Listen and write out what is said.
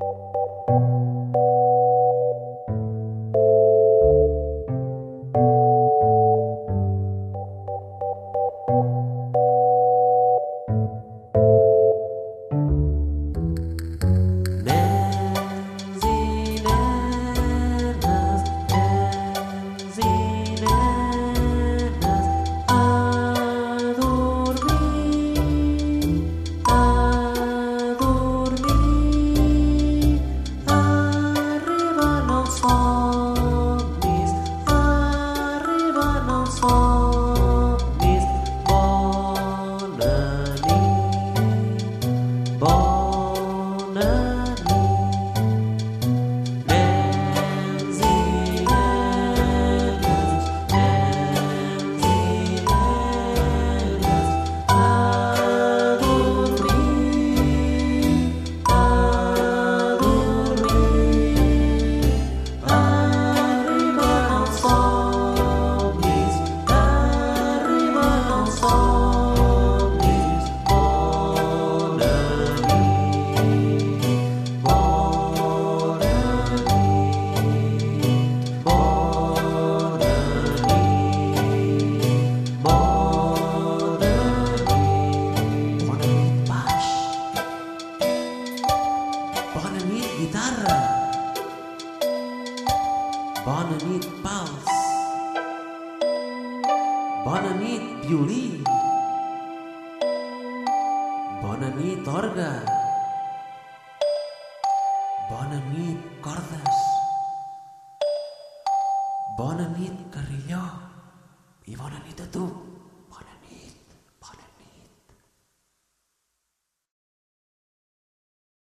you. love. Bona nit, pals. Bona nit, violí. Bona nit, orga. Bona nit, cordes. Bona nit, carrilló. I bona nit a tu.